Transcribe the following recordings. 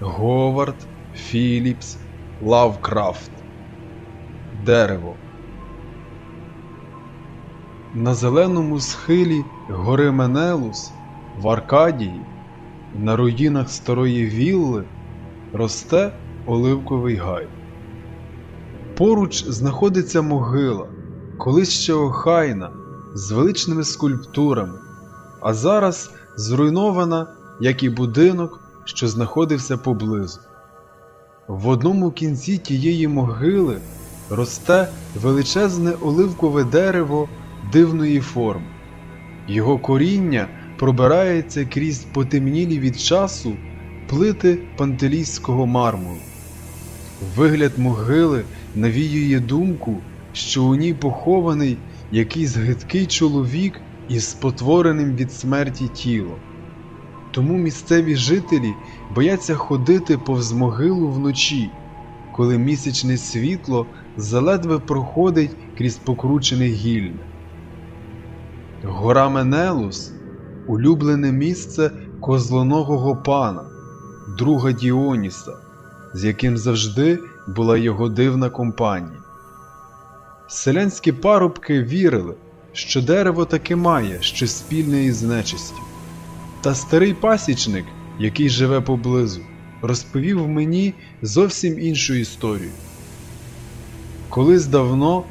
Говард Філіпс Лавкрафт Дерево На зеленому схилі гори Менелус в Аркадії, на руїнах старої вілли, росте оливковий гай. Поруч знаходиться могила, колись ще охайна, з величними скульптурами, а зараз зруйнована, як і будинок, що знаходився поблизу. В одному кінці тієї могили росте величезне оливкове дерево дивної форми. Його коріння пробирається крізь потемнілі від часу плити пантелійського мармуру. Вигляд могили навіює думку, що у ній похований якийсь гидкий чоловік із спотвореним від смерті тілом. Тому місцеві жителі бояться ходити повз могилу вночі, коли місячне світло заледве проходить крізь покручене гілля. Гора Менелус улюблене місце козлоногого пана, друга Діоніса, з яким завжди була його дивна компанія. Селянські парубки вірили, що дерево таки має щось спільне із нечистю. Та старий пасічник, який живе поблизу, розповів мені зовсім іншу історію. Колись давно,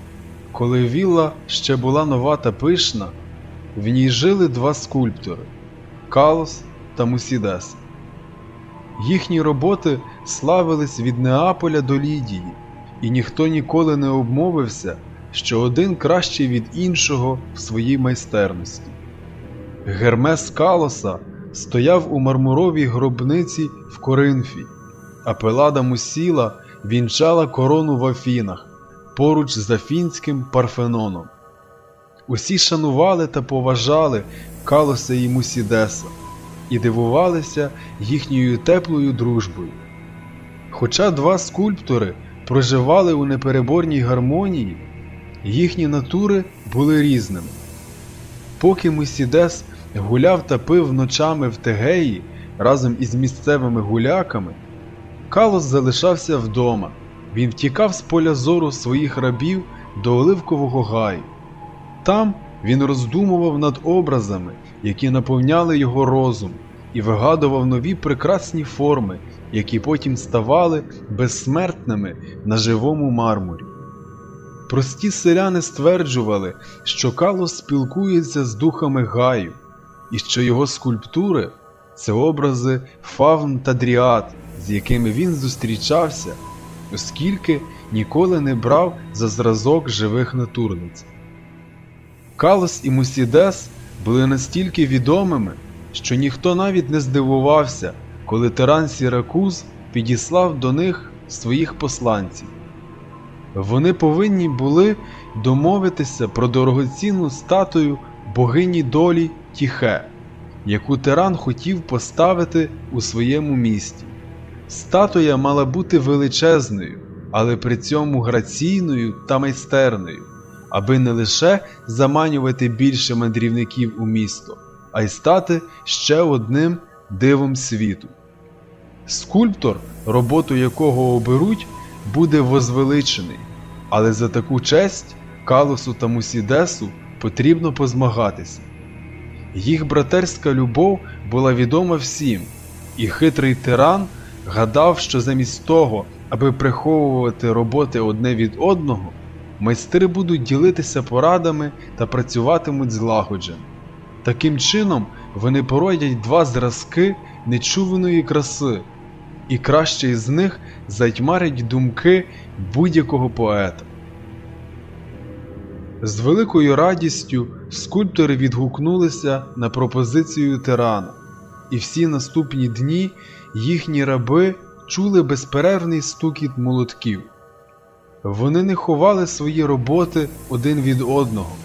коли вілла ще була нова та пишна, в ній жили два скульптори Калос та Мусідес. Їхні роботи славились від Неаполя до Лідії, і ніхто ніколи не обмовився, що один кращий від іншого в своїй майстерності. Гермес Калоса стояв у мармуровій гробниці в Коринфі, а Пелада Мусіла вінчала корону в Афінах поруч з Афінським Парфеноном. Усі шанували та поважали Калоса і Мусідеса і дивувалися їхньою теплою дружбою. Хоча два скульптори проживали у непереборній гармонії, їхні натури були різними. Поки Мусідес гуляв та пив ночами в Тегеї разом із місцевими гуляками, Калос залишався вдома. Він втікав з поля зору своїх рабів до Оливкового гаю. Там він роздумував над образами, які наповняли його розум, і вигадував нові прекрасні форми, які потім ставали безсмертними на живому мармурі. Прості селяни стверджували, що Калос спілкується з духами гаю, і що його скульптури це образи фавн та дріад, з якими він зустрічався, оскільки ніколи не брав за зразок живих натурниць. Калос і Мусідес були настільки відомими, що ніхто навіть не здивувався, коли тиран Сіракуз підіслав до них своїх посланців. Вони повинні були домовитися про дорогоцінну статую богині долі Тіхе, яку тиран хотів поставити у своєму місті. Статуя мала бути величезною, але при цьому граційною та майстерною, аби не лише заманювати більше мандрівників у місто, а й стати ще одним дивом світу. Скульптор, роботу якого оберуть, буде возвеличений, але за таку честь Калосу та Мусідесу потрібно позмагатися. Їх братерська любов була відома всім, і хитрий тиран гадав, що замість того, аби приховувати роботи одне від одного, майстри будуть ділитися порадами та працюватимуть злагоджено. Таким чином вони породять два зразки нечуваної краси, і кращий з них затьмарить думки будь-якого поета. З великою радістю скульптори відгукнулися на пропозицію тирана, і всі наступні дні їхні раби чули безперервний стукіт молотків. Вони не ховали свої роботи один від одного,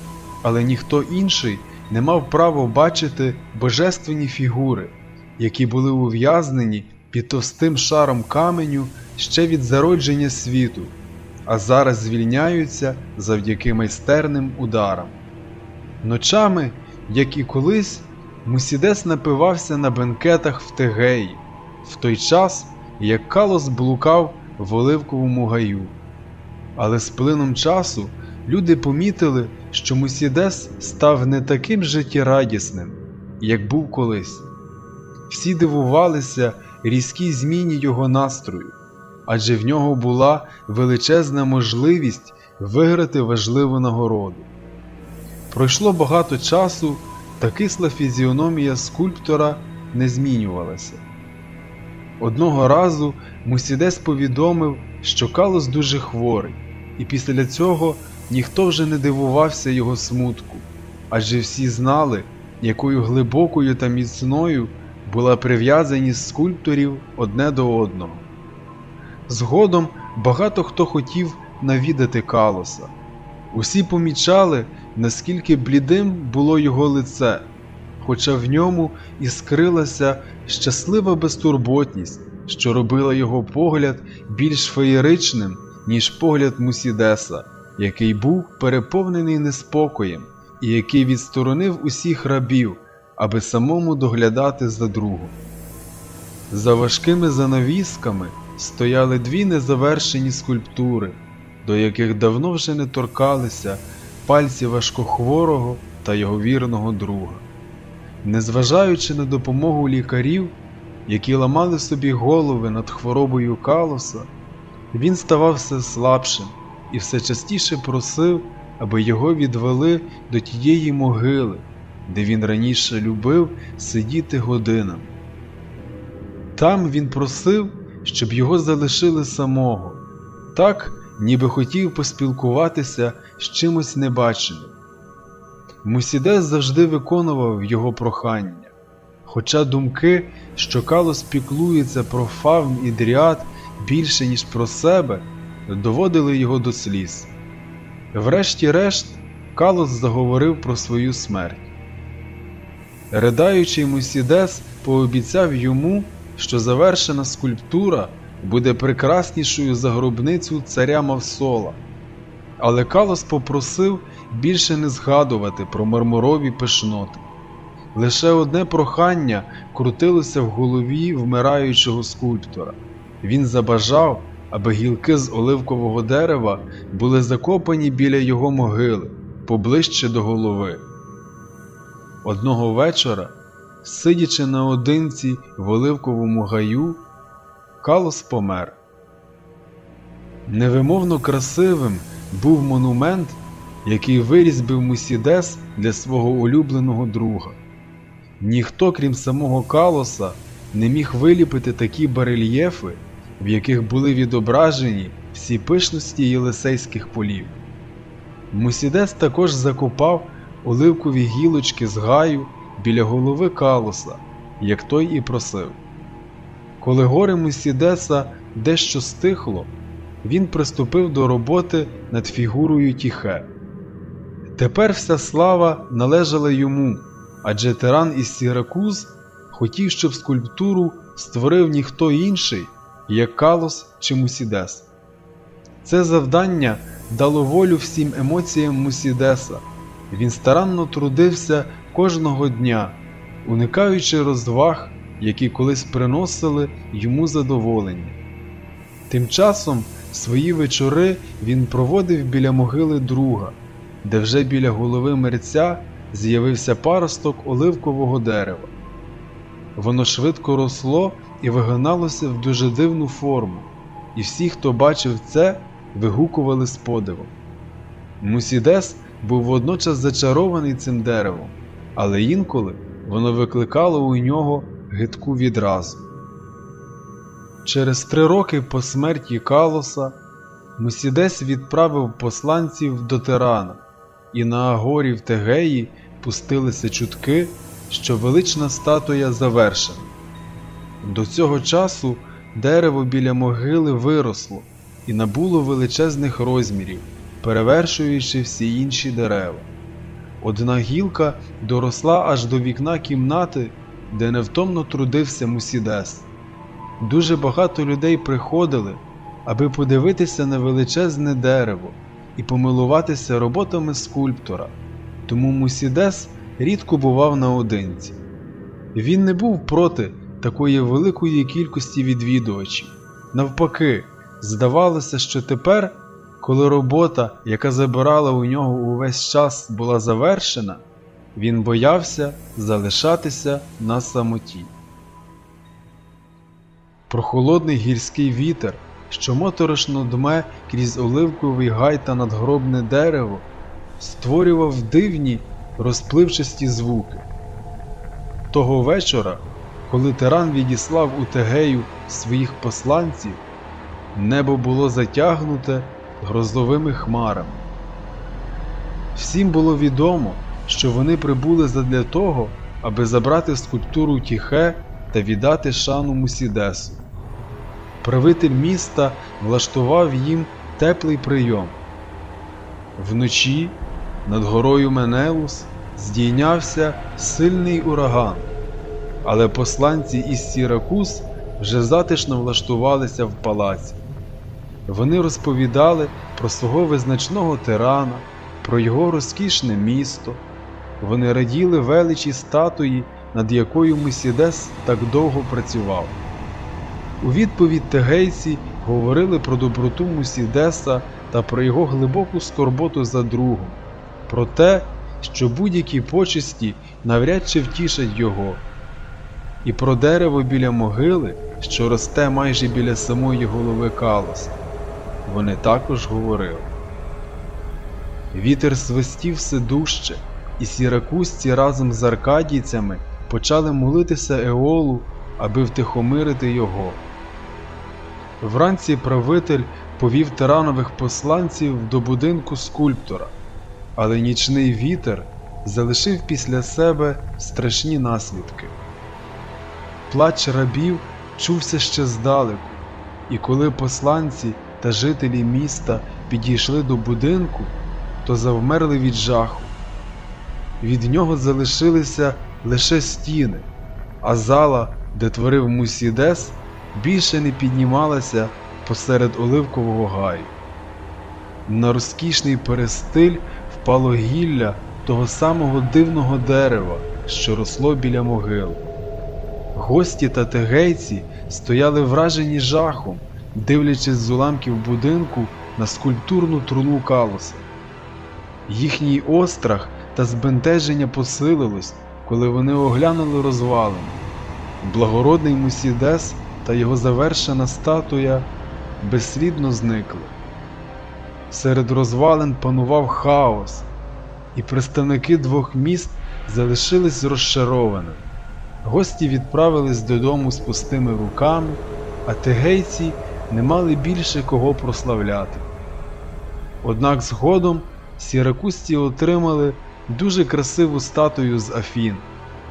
але ніхто інший не мав права бачити божественні фігури, які були ув'язнені під товстим шаром каменю ще від зародження світу, а зараз звільняються завдяки майстерним ударам. Ночами, як і колись, Мусідес напивався на бенкетах в Тегеї, в той час, як Калос блукав в Оливковому гаю. Але з плином часу люди помітили, що Мусідес став не таким життєрадісним, як був колись. Всі дивувалися різкій зміні його настрою, адже в нього була величезна можливість виграти важливу нагороду. Пройшло багато часу, та кисла фізіономія скульптора не змінювалася. Одного разу Мусідес повідомив, що Калос дуже хворий, і після цього ніхто вже не дивувався його смутку, адже всі знали, якою глибокою та міцною була прив'язаність скульпторів одне до одного. Згодом багато хто хотів навідати Калоса. Усі помічали, наскільки блідим було його лице, хоча в ньому і скрилася щаслива безтурботність, що робила його погляд більш феєричним, ніж погляд Мусідеса, який був переповнений неспокоєм і який відсторонив усіх рабів, аби самому доглядати за другом. За важкими занавісками стояли дві незавершені скульптури, до яких давно вже не торкалися пальці важкохворого та його вірного друга. Незважаючи на допомогу лікарів, які ламали собі голови над хворобою Калоса, він ставав все слабшим і все частіше просив, аби його відвели до тієї могили, де він раніше любив сидіти годинами. Там він просив, щоб його залишили самого, так, ніби хотів поспілкуватися з чимось небаченим. Мусідес завжди виконував його прохання, хоча думки, що Калос піклується про фавн і дріад більше, ніж про себе, доводили його до сліз. Врешті-решт, Калос заговорив про свою смерть. Ридаючий Мусідес пообіцяв йому, що завершена скульптура буде прекраснішою за гробницю царя Мавсола. Але Калос попросив більше не згадувати про мармурові пишноти. Лише одне прохання крутилося в голові вмираючого скульптора. Він забажав, аби гілки з оливкового дерева були закопані біля його могили, поближче до голови. Одного вечора, сидячи наодинці в оливковому гаю, Калос помер. Невимовно красивим був монумент, який вирізбив Мусідес для свого улюбленого друга. Ніхто, крім самого Калоса, не міг виліпити такі барельєфи, в яких були відображені всі пишності єлисейських полів. Мусідес також закопав оливкові гілочки з гаю біля голови Калоса, як той і просив. Коли горе Мусідеса дещо стихло, він приступив до роботи над фігурою Тіхе. Тепер вся слава належала йому, адже тиран із Сіракуз хотів, щоб скульптуру створив ніхто інший, як Калос чи Мусідес. Це завдання дало волю всім емоціям Мусідеса. Він старанно трудився кожного дня, уникаючи розваг, які колись приносили йому задоволення. Тим часом свої вечори він проводив біля могили друга, де вже біля голови мерця з'явився паросток оливкового дерева. Воно швидко росло і вигиналося в дуже дивну форму, і всі, хто бачив це, вигукували з подивом. Мусідес був водночас зачарований цим деревом, але інколи воно викликало у нього гидку відразу. Через три роки по смерті Калоса Мусідес відправив посланців до тирана, і на агорі в Тегеї пустилися чутки, що велична статуя завершена. До цього часу дерево біля могили виросло і набуло величезних розмірів, перевершуючи всі інші дерева. Одна гілка доросла аж до вікна кімнати, де невтомно трудився Мусідес. Дуже багато людей приходили, аби подивитися на величезне дерево і помилуватися роботами скульптора, тому Мусідес рідко бував наодинці. Він не був проти такої великої кількості відвідувачів. Навпаки, здавалося, що тепер, коли робота, яка забирала у нього увесь час, була завершена, він боявся залишатися на самоті. Прохолодний гірський вітер, що моторошно дме крізь оливковий гай та надгробне дерево, створював дивні розпливчасті звуки. Того вечора, коли тиран відіслав у Тегею своїх посланців, небо було затягнуте грозовими хмарами. Всім було відомо, що вони прибули задля того, аби забрати скульптуру Тіхе та віддати шану Мусідесу. Правитель міста влаштував їм теплий прийом. Вночі над горою Менелус здійнявся сильний ураган, але посланці із Сіракуз вже затишно влаштувалися в палаці. Вони розповідали про свого визначного тирана, про його розкішне місто. Вони раділи величі статуї, над якою Месідес так довго працював. У відповідь тегейці говорили про доброту Мусідеса та про його глибоку скорботу за другом, про те, що будь-які почесті навряд чи втішать його, і про дерево біля могили, що росте майже біля самої голови Калоса. Вони також говорили. Вітер свистів все дужче, і сіракузці разом з аркадійцями почали молитися Еолу, аби втихомирити його. Вранці правитель повів тиранових посланців до будинку скульптора, але нічний вітер залишив після себе страшні наслідки. Плач рабів чувся ще здалеку, і коли посланці та жителі міста підійшли до будинку, то завмерли від жаху. Від нього залишилися лише стіни, а зала, де творив Мусідес, більше не піднімалася посеред оливкового гаю. На розкішний перестиль впало гілля того самого дивного дерева, що росло біля могил. Гості та тегейці стояли вражені жахом, дивлячись з уламків будинку на скульптурну труну калоса. Їхній острах та збентеження посилилось, коли вони оглянули розвалини. Благородний Мусідес та його завершена статуя безслідно зникли. Серед розвалин панував хаос, і представники двох міст залишились розчарованими. Гості відправились додому з пустими руками, а тегейці не мали більше кого прославляти. Однак згодом сіракусті отримали дуже красиву статую з Афін,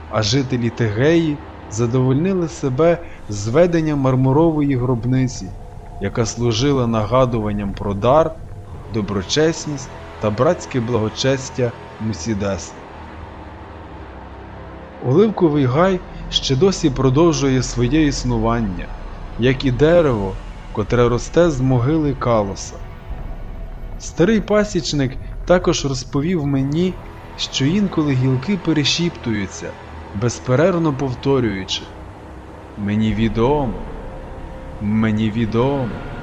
а жителі Тегеї задовольнили себе зведенням мармурової гробниці, яка служила нагадуванням про дар, доброчесність та братське благочестя Мусідеса. Оливковий гай ще досі продовжує своє існування, як і дерево, котре росте з могили Калоса. Старий пасічник також розповів мені, що інколи гілки перешіптуються, безперервно повторюючи Мені відомо, мені відомо.